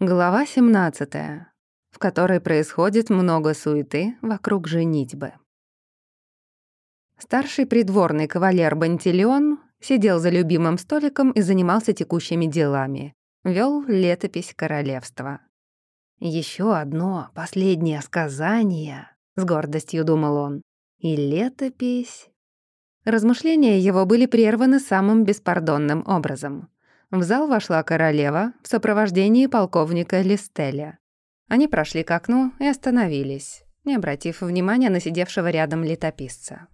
Глава 17, в которой происходит много суеты вокруг женитьбы. Старший придворный кавалер Бантилеон сидел за любимым столиком и занимался текущими делами. Вел летопись королевства. Еще одно, последнее сказание», — с гордостью думал он. «И летопись...» Размышления его были прерваны самым беспардонным образом. В зал вошла королева в сопровождении полковника Листеля. Они прошли к окну и остановились, не обратив внимания на сидевшего рядом летописца.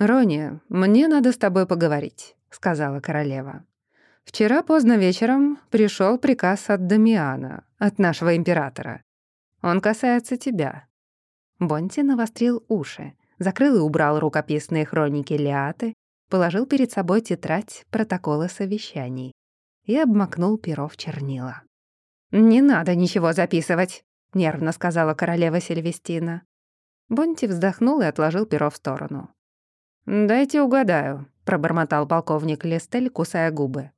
«Рони, мне надо с тобой поговорить», — сказала королева. «Вчера поздно вечером пришел приказ от Дамиана, от нашего императора. Он касается тебя». Бонти навострил уши, закрыл и убрал рукописные хроники Лиаты, положил перед собой тетрадь протокола совещаний и обмакнул перо в чернила. «Не надо ничего записывать», — нервно сказала королева Сильвестина. Бонти вздохнул и отложил перо в сторону. «Дайте угадаю», — пробормотал полковник Лестель, кусая губы.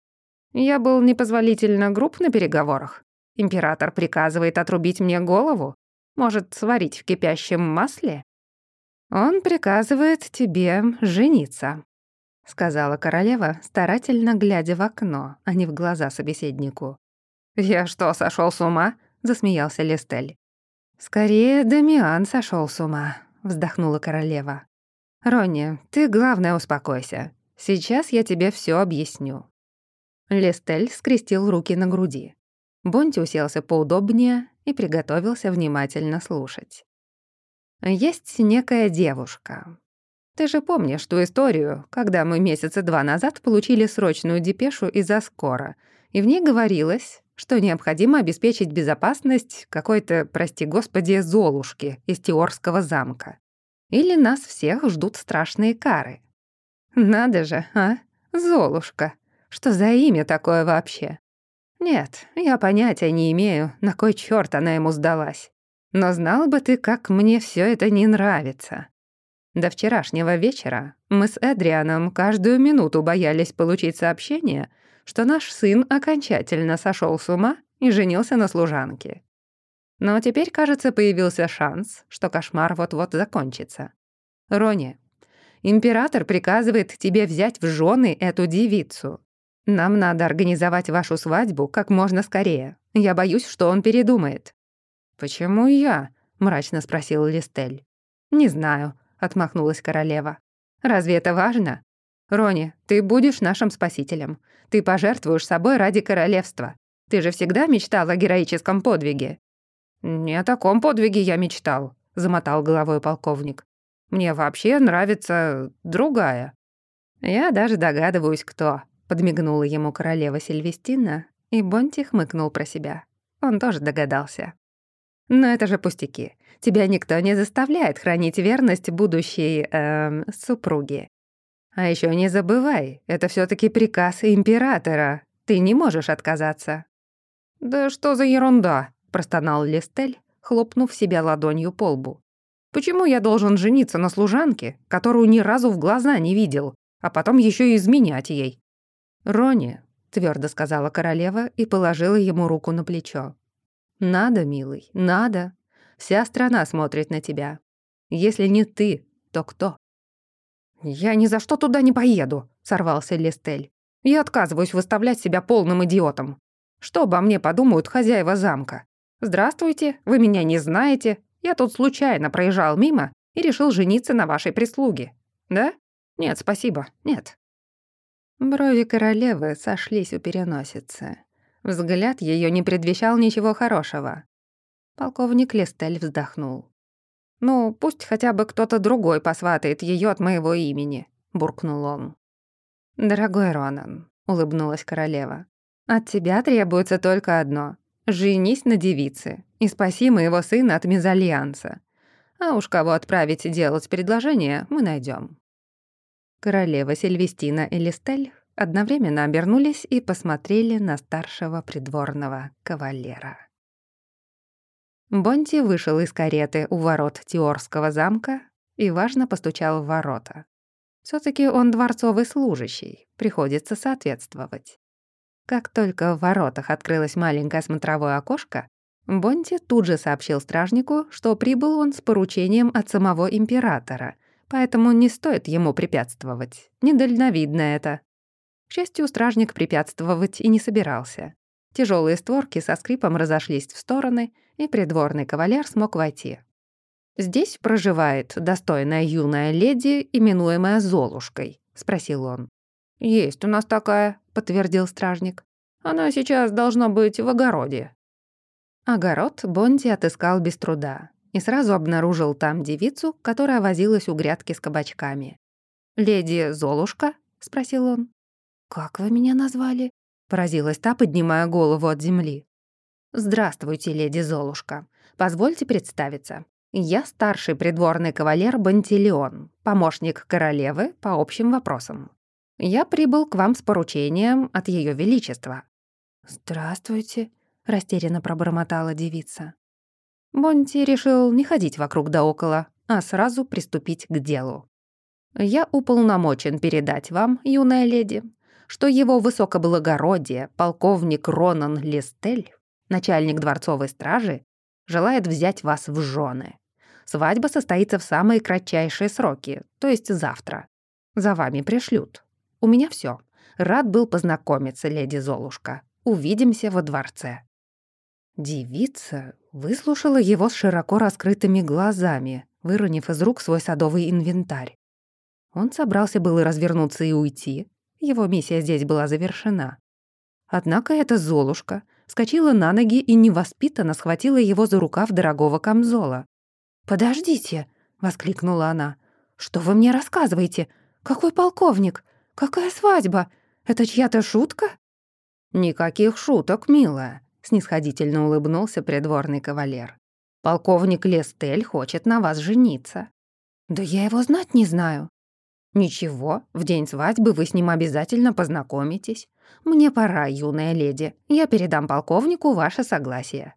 «Я был непозволительно груб на переговорах. Император приказывает отрубить мне голову? Может, сварить в кипящем масле?» «Он приказывает тебе жениться», — сказала королева, старательно глядя в окно, а не в глаза собеседнику. «Я что, сошел с ума?» — засмеялся Лестель. «Скорее, Дамиан сошел с ума», — вздохнула королева. «Ронни, ты, главное, успокойся. Сейчас я тебе все объясню». Лестель скрестил руки на груди. Бонти уселся поудобнее и приготовился внимательно слушать. «Есть некая девушка, ты же помнишь ту историю, когда мы месяца два назад получили срочную депешу из Аскора, и в ней говорилось, что необходимо обеспечить безопасность какой-то, прости господи, Золушки из Теорского замка. Или нас всех ждут страшные кары. Надо же, а? Золушка. Что за имя такое вообще? Нет, я понятия не имею, на кой чёрт она ему сдалась. Но знал бы ты, как мне всё это не нравится. До вчерашнего вечера мы с Эдрианом каждую минуту боялись получить сообщение, что наш сын окончательно сошел с ума и женился на служанке. Но теперь, кажется, появился шанс, что кошмар вот-вот закончится. Рони, император приказывает тебе взять в жены эту девицу. Нам надо организовать вашу свадьбу как можно скорее. Я боюсь, что он передумает». «Почему я?» — мрачно спросил Листель. «Не знаю», — отмахнулась королева. «Разве это важно? Рони, ты будешь нашим спасителем. Ты пожертвуешь собой ради королевства. Ты же всегда мечтал о героическом подвиге». «Не о таком подвиге я мечтал», — замотал головой полковник. «Мне вообще нравится другая». «Я даже догадываюсь, кто», — подмигнула ему королева Сильвестина, и Бонти хмыкнул про себя. Он тоже догадался. «Но это же пустяки. Тебя никто не заставляет хранить верность будущей, эм, супруге. А еще не забывай, это все таки приказ императора. Ты не можешь отказаться». «Да что за ерунда?» — простонал Листель, хлопнув себя ладонью по лбу. «Почему я должен жениться на служанке, которую ни разу в глаза не видел, а потом еще и изменять ей?» «Рони», — твердо сказала королева и положила ему руку на плечо. «Надо, милый, надо. Вся страна смотрит на тебя. Если не ты, то кто?» «Я ни за что туда не поеду», — сорвался Листель. «Я отказываюсь выставлять себя полным идиотом. Что обо мне подумают хозяева замка? Здравствуйте, вы меня не знаете. Я тут случайно проезжал мимо и решил жениться на вашей прислуге. Да? Нет, спасибо, нет». Брови королевы сошлись у переносицы. Взгляд ее не предвещал ничего хорошего. Полковник Лестель вздохнул. «Ну, пусть хотя бы кто-то другой посватает ее от моего имени», — буркнул он. «Дорогой Ронан», — улыбнулась королева, «от тебя требуется только одно — женись на девице и спаси моего сына от мезальянса. А уж кого отправить делать предложение, мы найдем. Королева Сильвестина и Листель одновременно обернулись и посмотрели на старшего придворного кавалера. Бонти вышел из кареты у ворот Теорского замка и важно постучал в ворота. все таки он дворцовый служащий, приходится соответствовать. Как только в воротах открылось маленькое смотровое окошко, Бонти тут же сообщил стражнику, что прибыл он с поручением от самого императора, поэтому не стоит ему препятствовать. Недальновидно это. К счастью, стражник препятствовать и не собирался. Тяжелые створки со скрипом разошлись в стороны, и придворный кавалер смог войти. «Здесь проживает достойная юная леди, именуемая Золушкой?» — спросил он. «Есть у нас такая», — подтвердил стражник. «Она сейчас должна быть в огороде». Огород Бонди отыскал без труда и сразу обнаружил там девицу, которая возилась у грядки с кабачками. «Леди Золушка?» — спросил он. «Как вы меня назвали?» — поразилась та, поднимая голову от земли. «Здравствуйте, леди Золушка. Позвольте представиться. Я старший придворный кавалер Бантилеон, помощник королевы по общим вопросам. Я прибыл к вам с поручением от Ее Величества». «Здравствуйте», — растерянно пробормотала девица. Бонти решил не ходить вокруг да около, а сразу приступить к делу. «Я уполномочен передать вам, юная леди, что его высокоблагородие, полковник Ронан Листель, начальник дворцовой стражи, желает взять вас в жены. Свадьба состоится в самые кратчайшие сроки, то есть завтра. За вами пришлют. У меня все. Рад был познакомиться, леди Золушка. Увидимся во дворце». Девица выслушала его с широко раскрытыми глазами, выронив из рук свой садовый инвентарь. Он собрался было развернуться и уйти. Его миссия здесь была завершена. Однако эта Золушка вскочила на ноги и невоспитанно схватила его за рукав дорогого камзола. «Подождите!» — воскликнула она. «Что вы мне рассказываете? Какой полковник? Какая свадьба? Это чья-то шутка?» «Никаких шуток, милая», — снисходительно улыбнулся придворный кавалер. «Полковник Лестель хочет на вас жениться». «Да я его знать не знаю». «Ничего, в день свадьбы вы с ним обязательно познакомитесь. Мне пора, юная леди, я передам полковнику ваше согласие».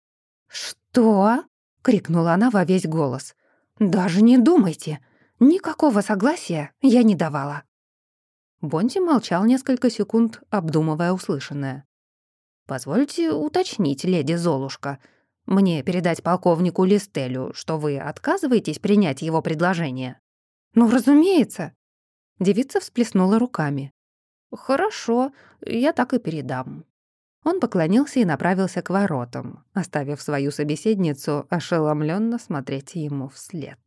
«Что?» — крикнула она во весь голос. «Даже не думайте. Никакого согласия я не давала». Бонти молчал несколько секунд, обдумывая услышанное. «Позвольте уточнить, леди Золушка, мне передать полковнику Листелю, что вы отказываетесь принять его предложение?» «Ну, разумеется!» Девица всплеснула руками. «Хорошо, я так и передам». Он поклонился и направился к воротам, оставив свою собеседницу ошеломленно смотреть ему вслед.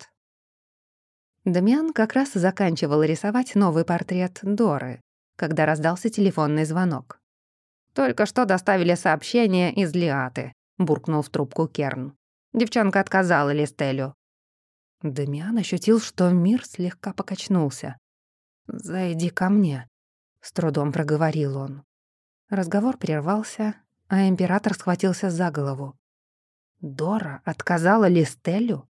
Дамиан как раз заканчивал рисовать новый портрет Доры, когда раздался телефонный звонок. «Только что доставили сообщение из Лиаты», — буркнул в трубку Керн. Девчонка отказала Листелю. Дамиан ощутил, что мир слегка покачнулся. «Зайди ко мне», — с трудом проговорил он. Разговор прервался, а император схватился за голову. Дора отказала Листелю?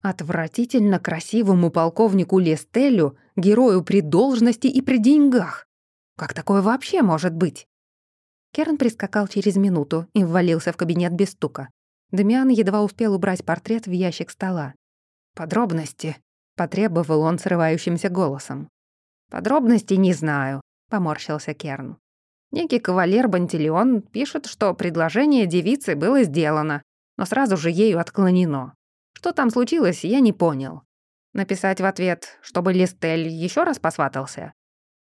Отвратительно красивому полковнику Лестелю, герою при должности и при деньгах. Как такое вообще может быть? Керн прискакал через минуту и ввалился в кабинет без стука. Дамиан едва успел убрать портрет в ящик стола. «Подробности», — потребовал он срывающимся голосом. «Подробностей не знаю», — поморщился Керн. Некий кавалер Бантилеон пишет, что предложение девицы было сделано, но сразу же ею отклонено. Что там случилось, я не понял. Написать в ответ, чтобы Листель еще раз посватался?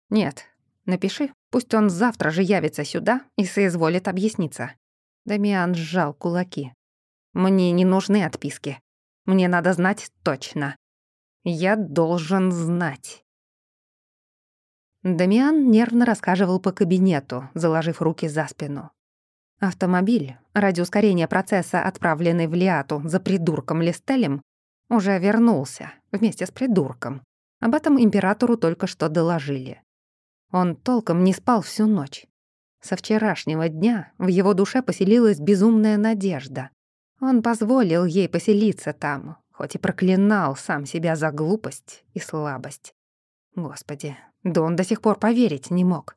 Нет, напиши, пусть он завтра же явится сюда и соизволит объясниться. Дамиан сжал кулаки. Мне не нужны отписки. Мне надо знать точно. Я должен знать. Дамиан нервно рассказывал по кабинету, заложив руки за спину. Автомобиль, ради ускорения процесса, отправленный в Лиату за придурком Листелем, уже вернулся вместе с придурком. Об этом императору только что доложили. Он толком не спал всю ночь. Со вчерашнего дня в его душе поселилась безумная надежда. Он позволил ей поселиться там, хоть и проклинал сам себя за глупость и слабость. Господи, да он до сих пор поверить не мог.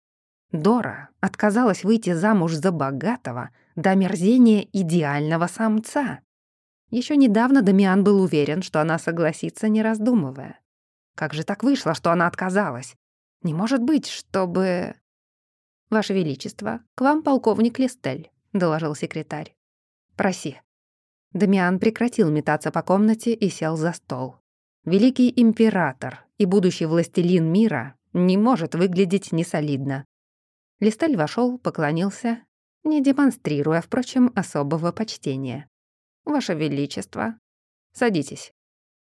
Дора отказалась выйти замуж за богатого до мерзения идеального самца. Еще недавно Дамиан был уверен, что она согласится, не раздумывая. Как же так вышло, что она отказалась? Не может быть, чтобы... «Ваше Величество, к вам полковник Листель», — доложил секретарь. «Проси». Дамиан прекратил метаться по комнате и сел за стол. Великий император и будущий властелин мира не может выглядеть несолидно. Листель вошел, поклонился, не демонстрируя, впрочем, особого почтения. «Ваше Величество, садитесь».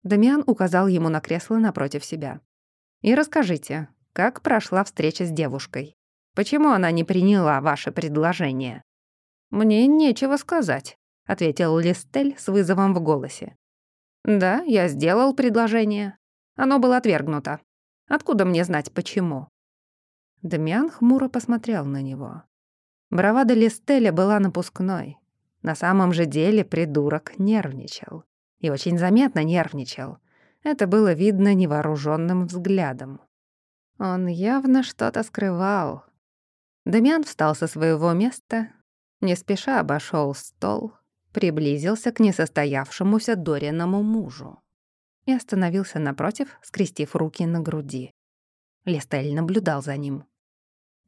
Дамиан указал ему на кресло напротив себя. «И расскажите, как прошла встреча с девушкой? Почему она не приняла ваше предложение?» «Мне нечего сказать», — ответил Листель с вызовом в голосе. «Да, я сделал предложение. Оно было отвергнуто. Откуда мне знать, почему?» Дамиан хмуро посмотрел на него. Бравада Листеля была напускной. На самом же деле придурок нервничал. И очень заметно нервничал. Это было видно невооруженным взглядом. Он явно что-то скрывал. Дамиан встал со своего места, не спеша обошел стол, приблизился к несостоявшемуся Дориному мужу и остановился напротив, скрестив руки на груди. Листель наблюдал за ним.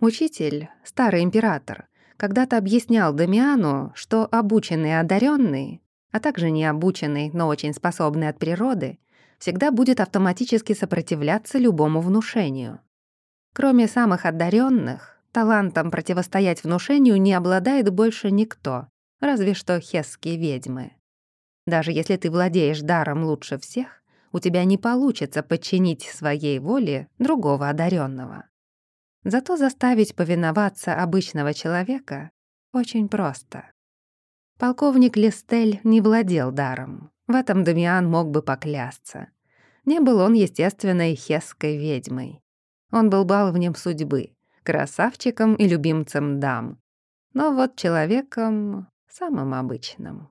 Учитель, старый император, когда-то объяснял Дамиану, что обученный одаренный, а также необученный, но очень способный от природы, всегда будет автоматически сопротивляться любому внушению. Кроме самых одаренных, талантом противостоять внушению не обладает больше никто, разве что хесские ведьмы. Даже если ты владеешь даром лучше всех, у тебя не получится подчинить своей воле другого одаренного. Зато заставить повиноваться обычного человека очень просто. Полковник Листель не владел даром. В этом Дамиан мог бы поклясться. Не был он естественной хесской ведьмой. Он был баловнем судьбы, красавчиком и любимцем дам. Но вот человеком самым обычным.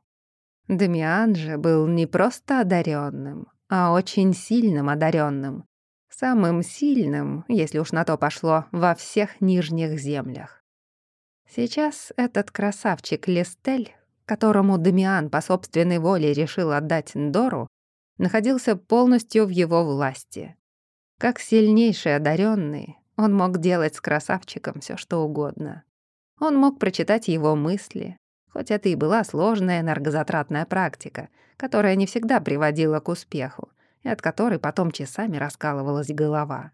Дамиан же был не просто одаренным, а очень сильным одаренным, самым сильным, если уж на то пошло, во всех нижних землях. Сейчас этот красавчик Листель, которому Дамиан по собственной воле решил отдать Дору, находился полностью в его власти. Как сильнейший одаренный, он мог делать с красавчиком все что угодно. Он мог прочитать его мысли, хоть это и была сложная энергозатратная практика, которая не всегда приводила к успеху, и от которой потом часами раскалывалась голова.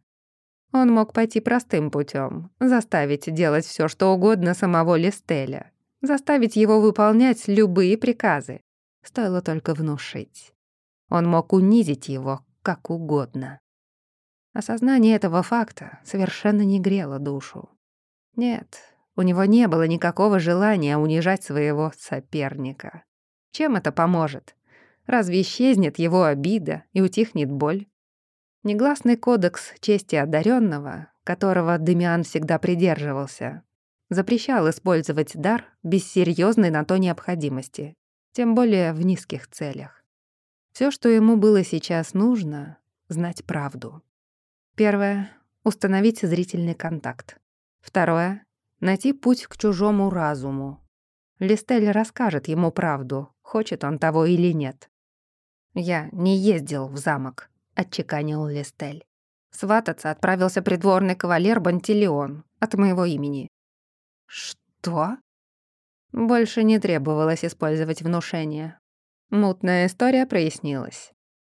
Он мог пойти простым путем, заставить делать все, что угодно самого Листеля, заставить его выполнять любые приказы. Стоило только внушить. Он мог унизить его как угодно. Осознание этого факта совершенно не грело душу. Нет, у него не было никакого желания унижать своего соперника. Чем это поможет? Разве исчезнет его обида и утихнет боль? Негласный кодекс чести одаренного, которого Демиан всегда придерживался, запрещал использовать дар без серьезной на то необходимости, тем более в низких целях. Все, что ему было сейчас нужно — знать правду. Первое — установить зрительный контакт. Второе — найти путь к чужому разуму. Листель расскажет ему правду, хочет он того или нет. «Я не ездил в замок», — отчеканил Листель. Свататься отправился придворный кавалер Бантилеон от моего имени. «Что?» Больше не требовалось использовать внушение. Мутная история прояснилась.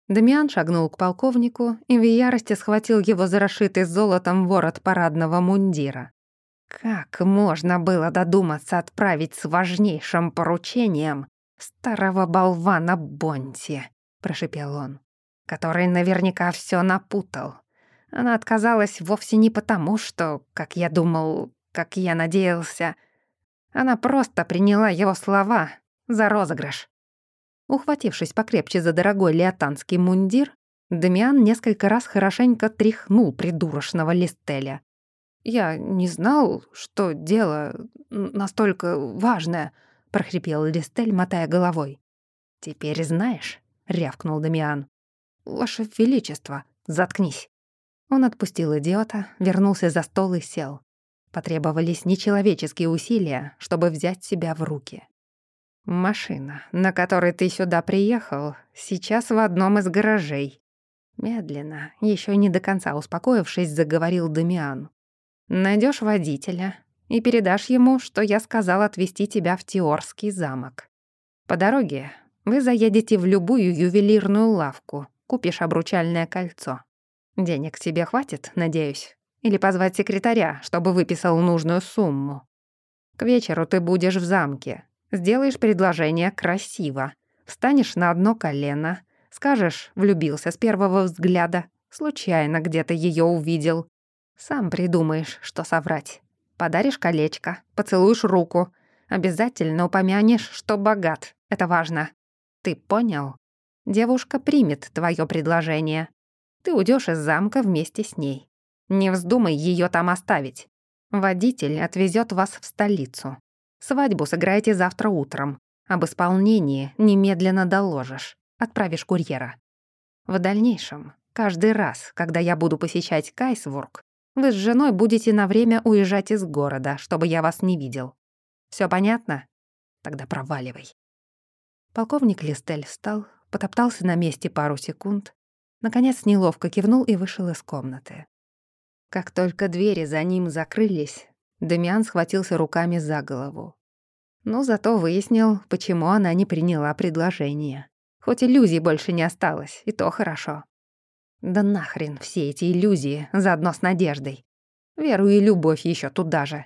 Дамиан шагнул к полковнику и в ярости схватил его за расшитый золотом ворот парадного мундира. Как можно было додуматься отправить с важнейшим поручением старого болвана Бонти? прошипел он, который наверняка все напутал. Она отказалась вовсе не потому, что, как я думал, как я надеялся, она просто приняла его слова за розыгрыш. Ухватившись покрепче за дорогой леотанский мундир, Дамиан несколько раз хорошенько тряхнул придурочного Листеля. «Я не знал, что дело настолько важное», — прохрипел Листель, мотая головой. «Теперь знаешь?» — рявкнул Дамиан. «Ваше Величество, заткнись». Он отпустил идиота, вернулся за стол и сел. Потребовались нечеловеческие усилия, чтобы взять себя в руки. «Машина, на которой ты сюда приехал, сейчас в одном из гаражей». Медленно, еще не до конца успокоившись, заговорил Дамиан. Найдешь водителя, и передашь ему, что я сказал отвезти тебя в Теорский замок. По дороге вы заедете в любую ювелирную лавку, купишь обручальное кольцо. Денег тебе хватит, надеюсь? Или позвать секретаря, чтобы выписал нужную сумму? К вечеру ты будешь в замке. Сделаешь предложение красиво. Встанешь на одно колено. Скажешь, влюбился с первого взгляда. Случайно где-то ее увидел. Сам придумаешь, что соврать. Подаришь колечко, поцелуешь руку. Обязательно упомянешь, что богат. Это важно. Ты понял? Девушка примет твое предложение. Ты уйдешь из замка вместе с ней. Не вздумай ее там оставить. Водитель отвезет вас в столицу. Свадьбу сыграете завтра утром. Об исполнении немедленно доложишь. Отправишь курьера. В дальнейшем, каждый раз, когда я буду посещать Кайсворк, вы с женой будете на время уезжать из города, чтобы я вас не видел. Все понятно? Тогда проваливай. Полковник Листель встал, потоптался на месте пару секунд, наконец неловко кивнул и вышел из комнаты. Как только двери за ним закрылись, Демиан схватился руками за голову. Но зато выяснил, почему она не приняла предложение. Хоть иллюзий больше не осталось, и то хорошо. Да нахрен все эти иллюзии, заодно с надеждой. Веру и любовь еще туда же.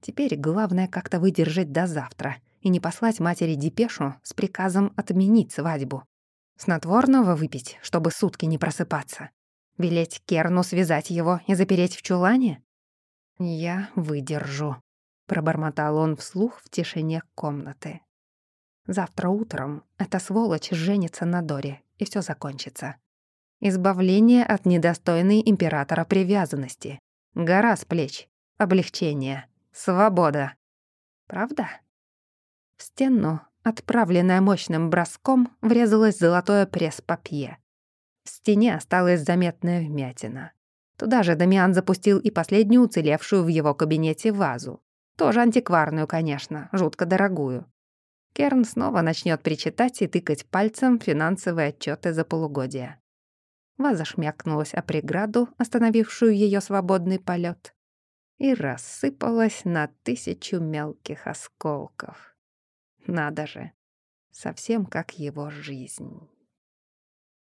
Теперь главное как-то выдержать до завтра — и не послать матери депешу с приказом отменить свадьбу. Снотворного выпить, чтобы сутки не просыпаться. Велеть Керну связать его и запереть в чулане? «Я выдержу», — пробормотал он вслух в тишине комнаты. «Завтра утром эта сволочь женится на Доре, и все закончится. Избавление от недостойной императора привязанности. Гора с плеч. Облегчение. Свобода. Правда?» В стену, отправленная мощным броском, врезалось золотое пресс-папье. В стене осталась заметная вмятина. Туда же Дамиан запустил и последнюю уцелевшую в его кабинете вазу. Тоже антикварную, конечно, жутко дорогую. Керн снова начнет причитать и тыкать пальцем финансовые отчеты за полугодие. Ваза шмякнулась о преграду, остановившую ее свободный полет, и рассыпалась на тысячу мелких осколков. Надо же. Совсем как его жизнь.